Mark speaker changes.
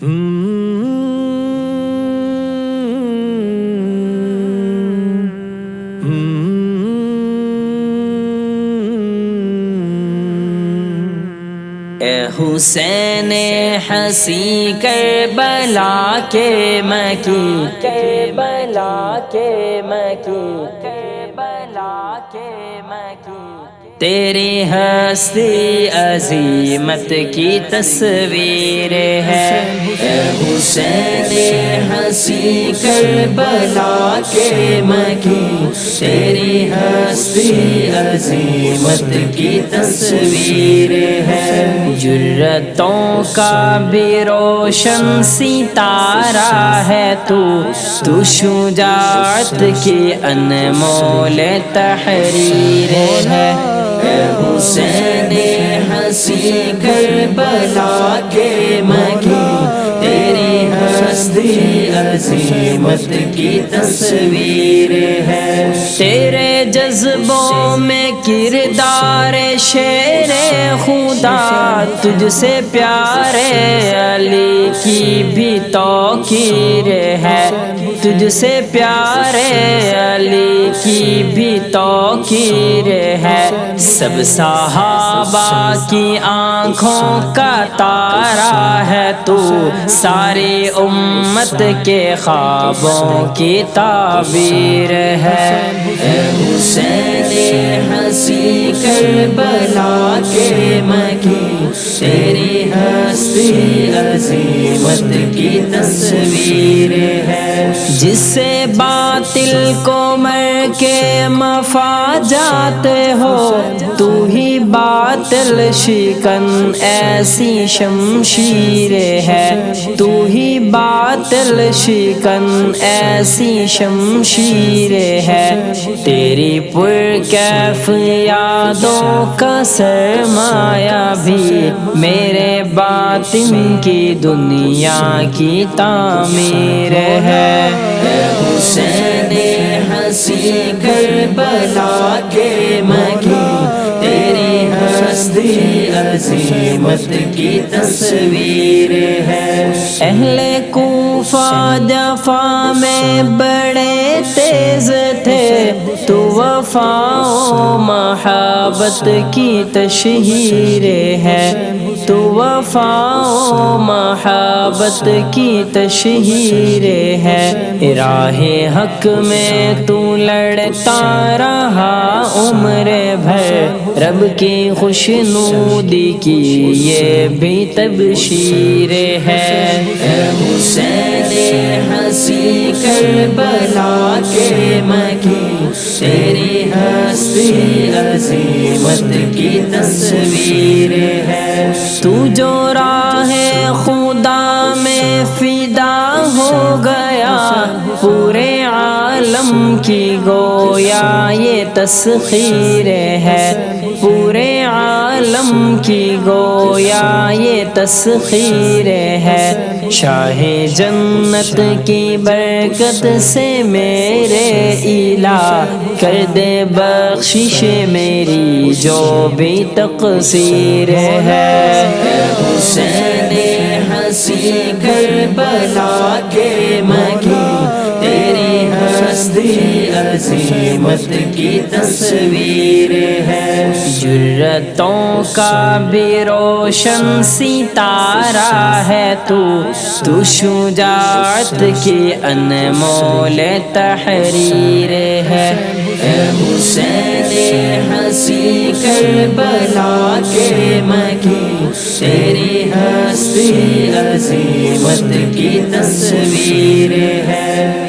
Speaker 1: اے حسین ہنسی کر بلا کے مکی کے بلا کے مکی کے بلا کے مکی تیری ہستی عظیمت کی تصویر ہے۔ اے حسین ہنسی کر بلا کے مکی تیری ہستی عظیمت کی تصویر ہے۔ جرتوں کا بھی روشن ستارہ ہے تو۔ تو شجاعت کی انمول تحریر ہے۔ حسین ہنسی کر بلا کے مکی تیری ہستی عظیمت کی تصویر ہے۔ تیرے جذبوں میں کردار شیر خدا، تجھ سے پیارے علی کی بھی توقیر ہے۔ تجھ سے پیارے علی کی بھی توقیر ہے سب صحابہ کی آنکھوں کا تارا ہے تو ساری امت کے خوابوں کی تعبیر ہے اے حسین ہنسی کر بلا کے مکی تیری ہستی عظیمت کی تصویر ہے جس سے باطل کو مر کے مفا جاتے ہو، تو ہی باطل شکن ایسی شمشیر ہے۔ تو ہی باطل شکن ایسی شمشیر ہے۔ تیری پر کیف یادوں کا سرمایہ بھی میرے باطن کی دنیا کی تعمیر ہے۔ حسین ہنسی کر بلا کے مکی تیری ہستی عظیمت کی تصویر ہے۔ اہل کوفہ دفاع میں بڑے تیز تھے۔ تو وفا محبت کی تشہیر ہے، تو وفا و محبت کی تشہیر ہے۔ راہ حق میں تو لڑتا رہا عمر بھر۔ رب کی خوش نودی کی یہ بھی تبشیر ہے۔ حسین ہنسی کر بلا کے مکی عظیمت کی تصویر ہے۔ تو جو راہ خدا میں فدا ہو گیا، پورے عالم کی گویا یہ تسخیر ہے۔ پورے عالم کی گویا یہ تسخیر ہے۔ شاہ جنت کی برکت سے میرے الہ کر دے بخشش میری جو بھی تقصیر ہے۔ حسین ہنسی کر بلا کے مکی تیری ہستی عظیمت کی تصویر ہے۔ جرتوں کا بھی روشن ستارہ ہے تو تو شجاعت کی انمول تحریر ہے۔ اے حسین ہنسی کر بلا کے مکی تیری ہستی عظیمت کی تصویر ہے۔